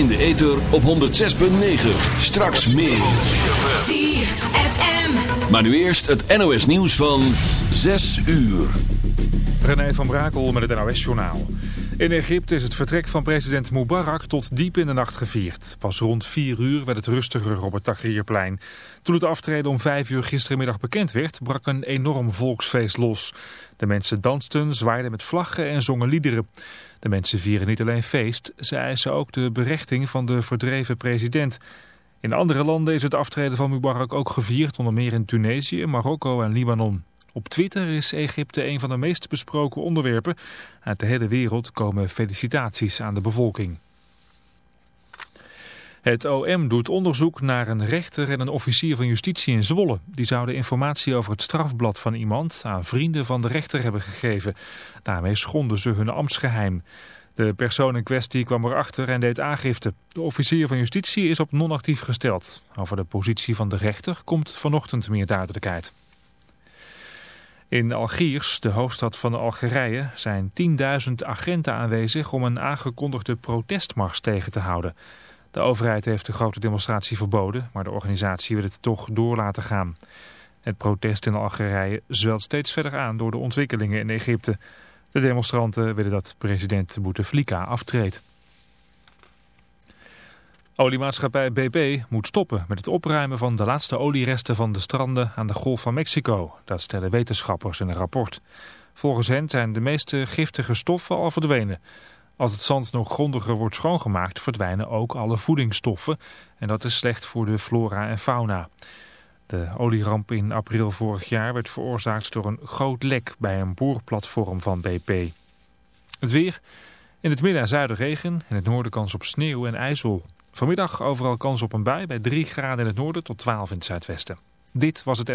in de ether op 106.9. Straks meer. ZFM. Maar nu eerst het NOS nieuws van 6 uur. René van Brakel met het NOS-journaal. In Egypte is het vertrek van president Mubarak tot diep in de nacht gevierd. Pas rond 4 uur werd het rustiger op het Tahrirplein. Toen het aftreden om 5 uur gisterenmiddag bekend werd, brak een enorm volksfeest los. De mensen dansten, zwaaiden met vlaggen en zongen liederen. De mensen vieren niet alleen feest, ze eisen ook de berechting van de verdreven president. In andere landen is het aftreden van Mubarak ook gevierd, onder meer in Tunesië, Marokko en Libanon. Op Twitter is Egypte een van de meest besproken onderwerpen. Uit de hele wereld komen felicitaties aan de bevolking. Het OM doet onderzoek naar een rechter en een officier van justitie in Zwolle. Die zouden informatie over het strafblad van iemand aan vrienden van de rechter hebben gegeven. Daarmee schonden ze hun ambtsgeheim. De persoon in kwestie kwam erachter en deed aangifte. De officier van justitie is op non-actief gesteld. Over de positie van de rechter komt vanochtend meer duidelijkheid. In Algiers, de hoofdstad van Algerije, zijn 10.000 agenten aanwezig om een aangekondigde protestmars tegen te houden. De overheid heeft de grote demonstratie verboden, maar de organisatie wil het toch door laten gaan. Het protest in Algerije zwelt steeds verder aan door de ontwikkelingen in Egypte. De demonstranten willen dat president Bouteflika aftreedt. Oliemaatschappij BP moet stoppen met het opruimen van de laatste olieresten van de stranden aan de Golf van Mexico. Dat stellen wetenschappers in een rapport. Volgens hen zijn de meeste giftige stoffen al verdwenen. Als het zand nog grondiger wordt schoongemaakt verdwijnen ook alle voedingsstoffen. En dat is slecht voor de flora en fauna. De olieramp in april vorig jaar werd veroorzaakt door een groot lek bij een boorplatform van BP. Het weer. In het midden en zuiden regen. In het noorden kans op sneeuw en ijzel. Vanmiddag overal kans op een bui bij 3 graden in het noorden tot 12 in het zuidwesten. Dit was het...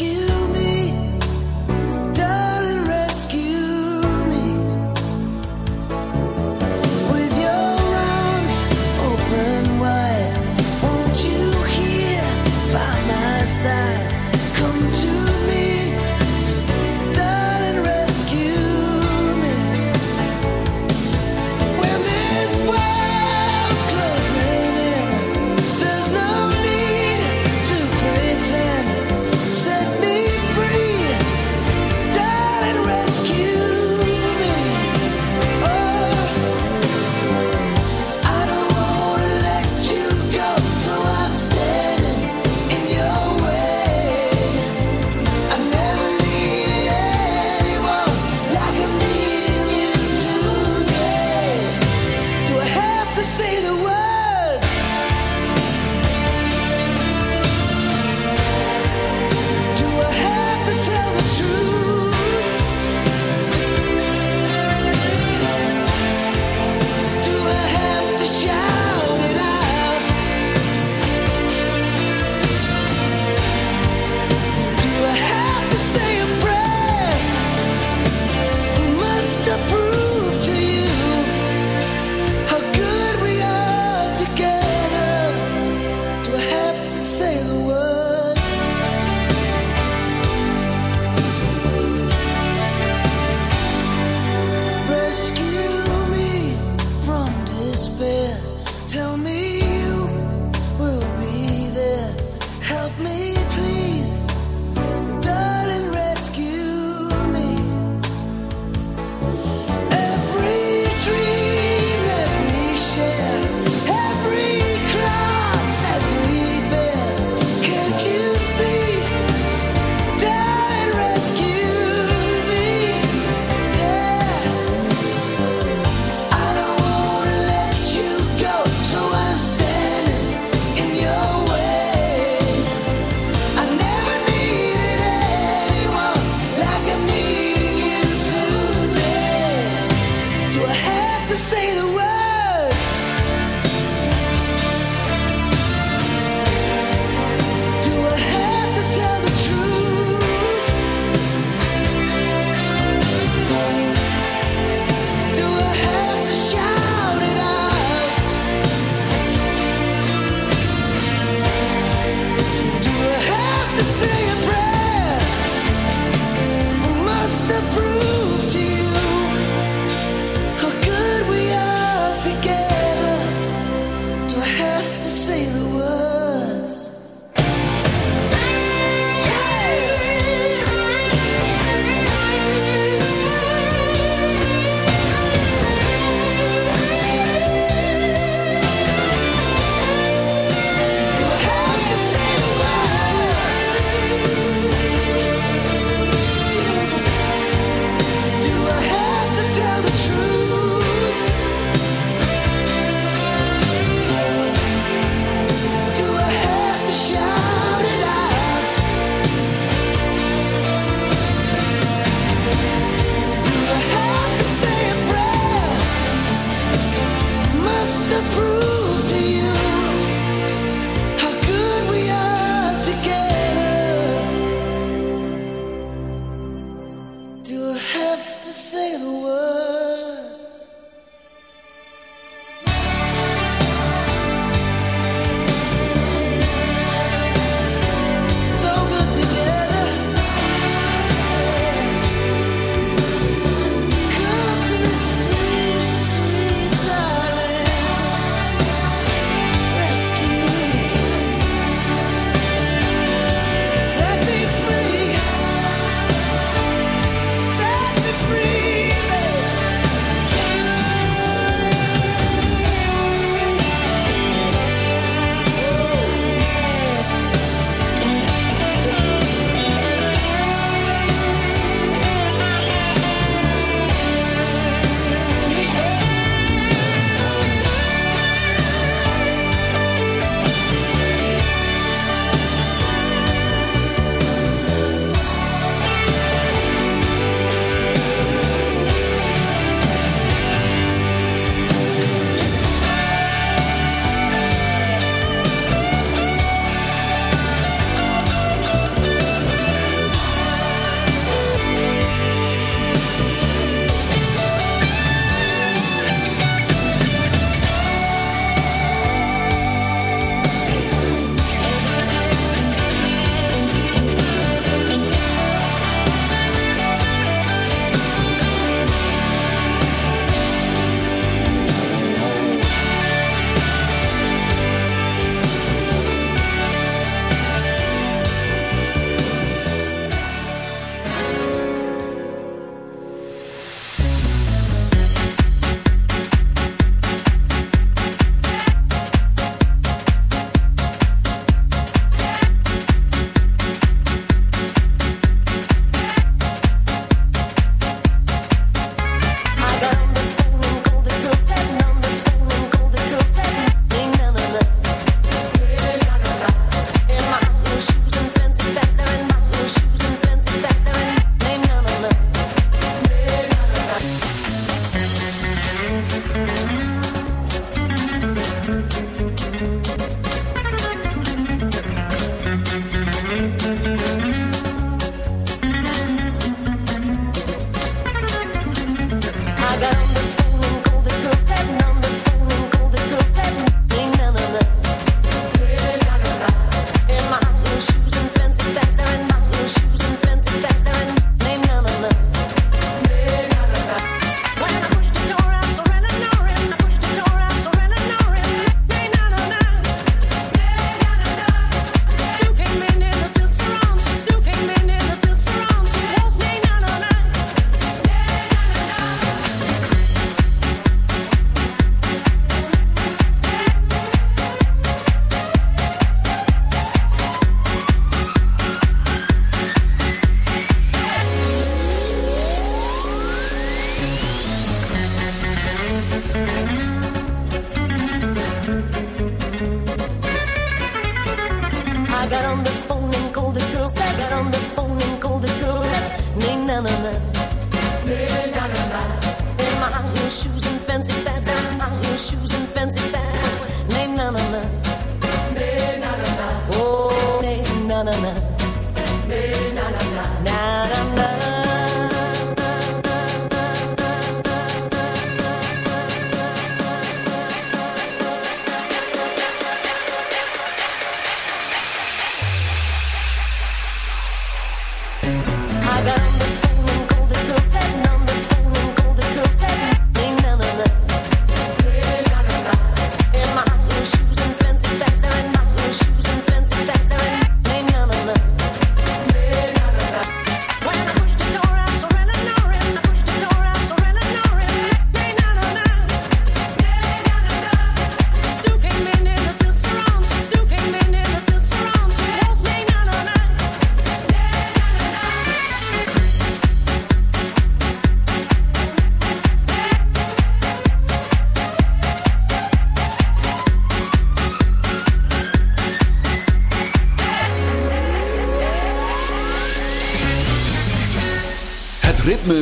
you Do I have to say the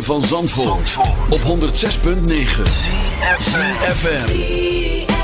van Zandvoort, op 106.9 CFFM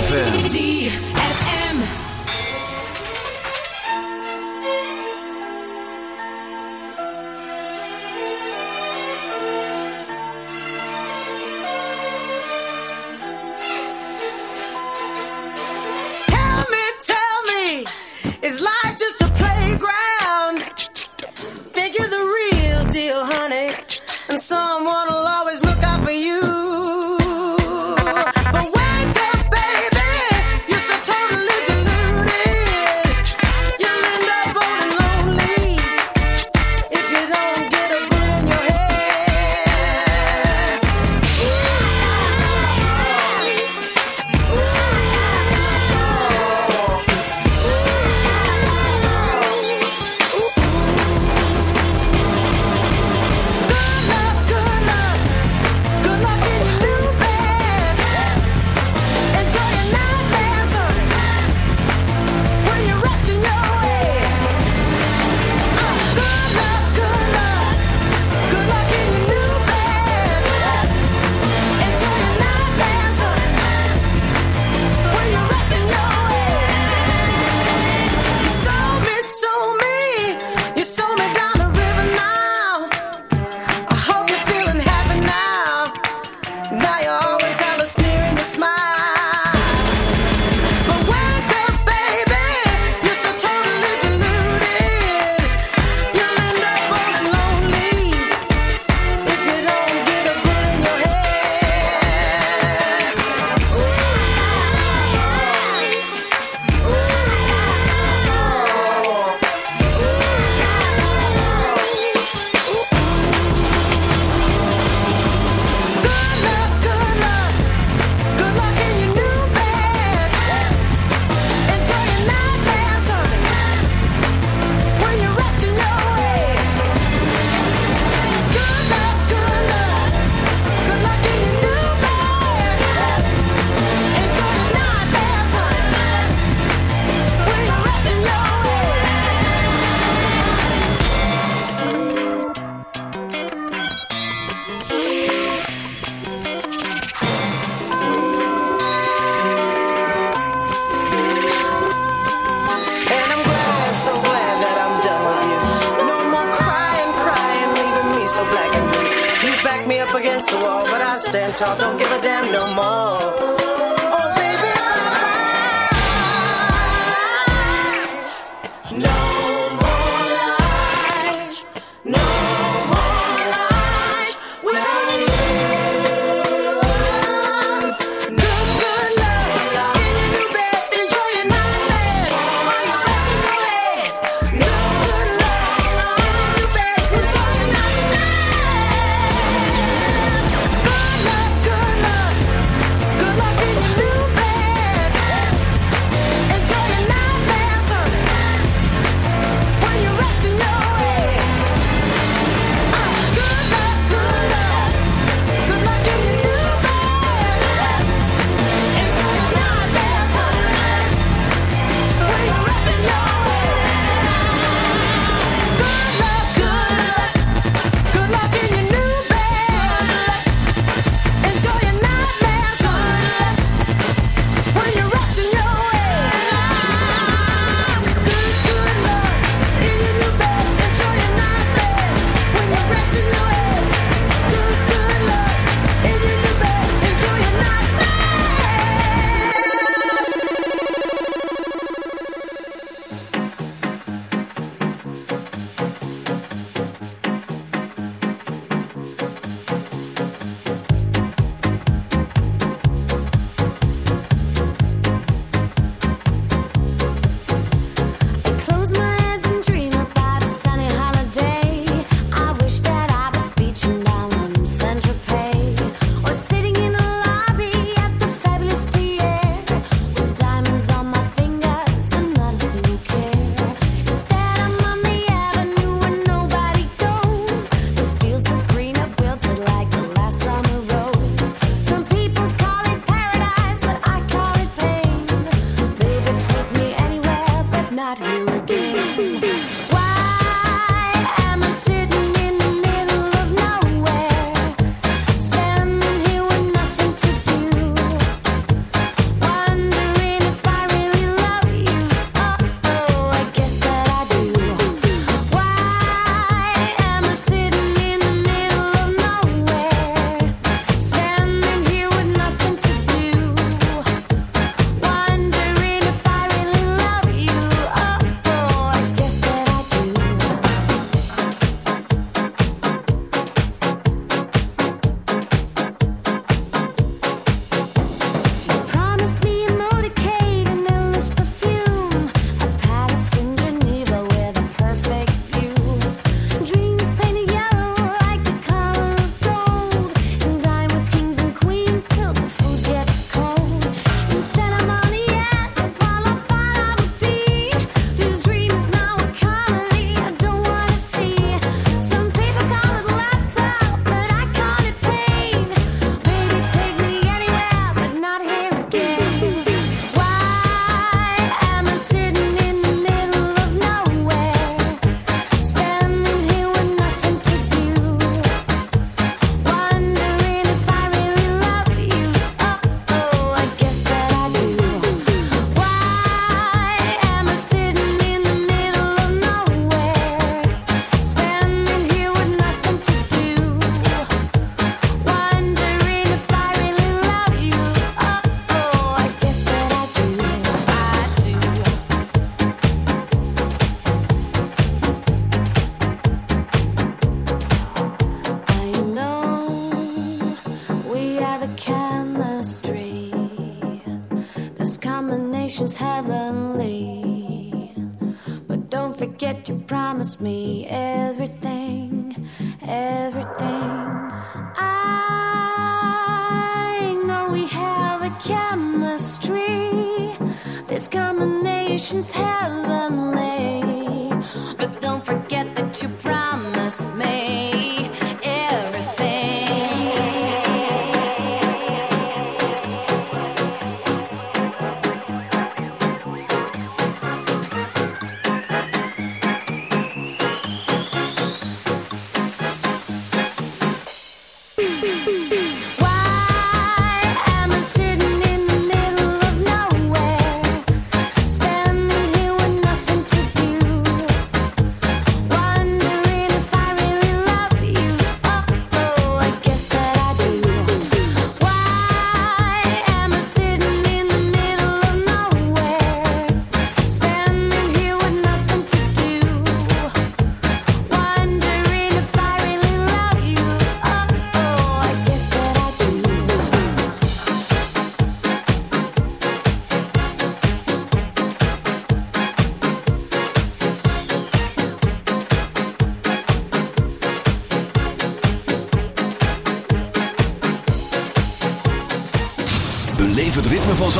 ZFM.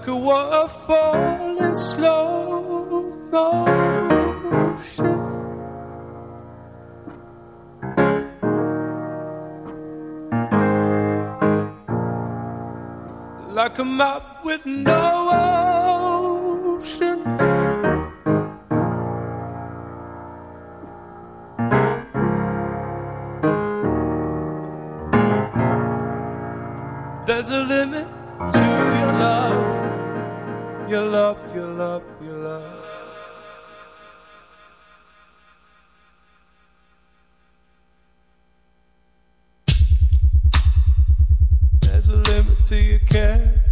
like a waterfall in slow motion. Like a map with no ocean. There's a little. up your love. There's a limit to your care.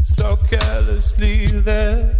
So carelessly there.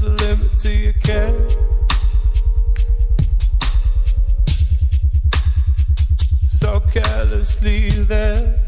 There's a limit to your care. So carelessly there.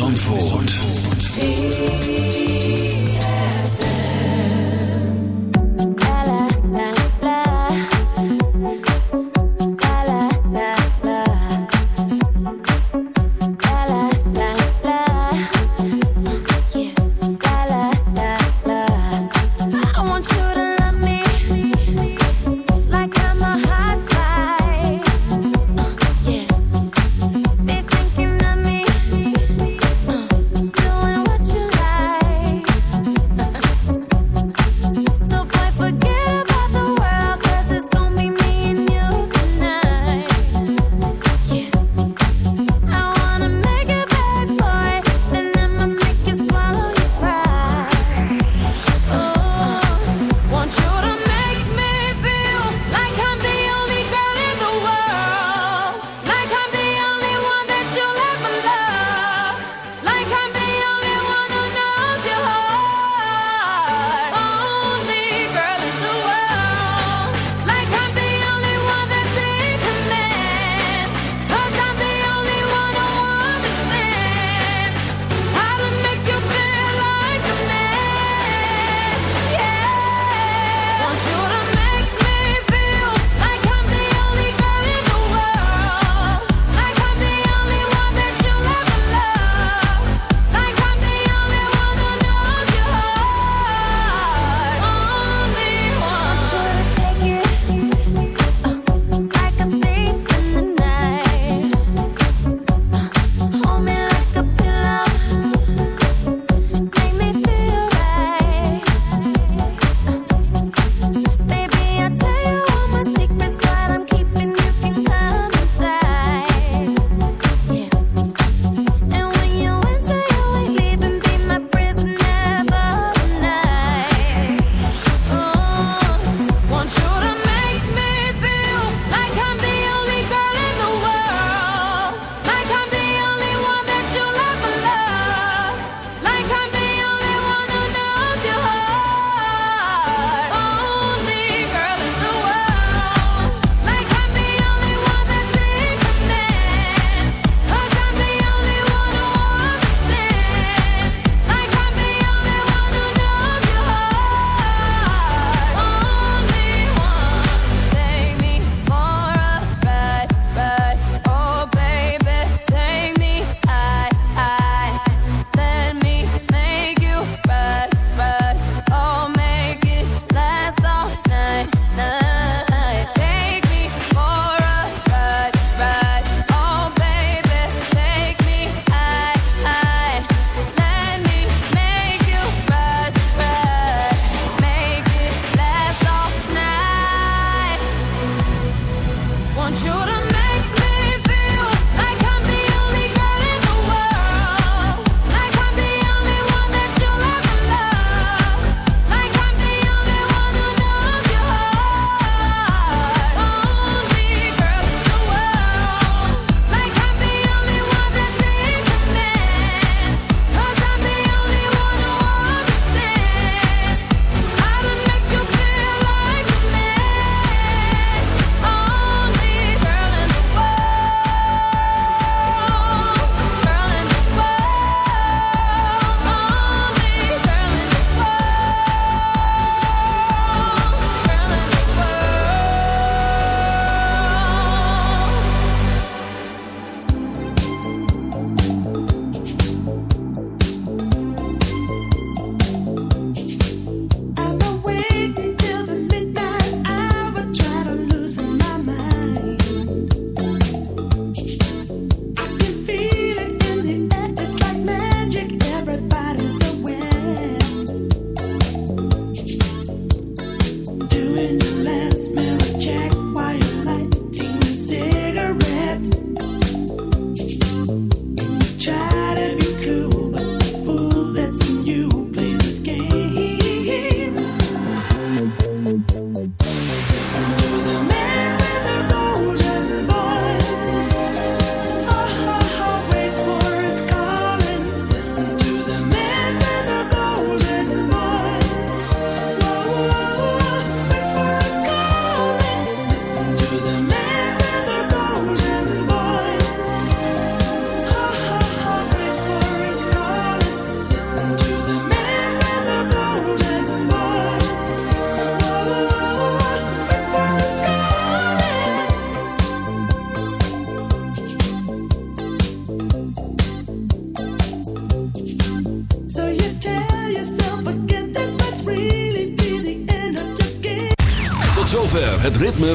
Zandvoort.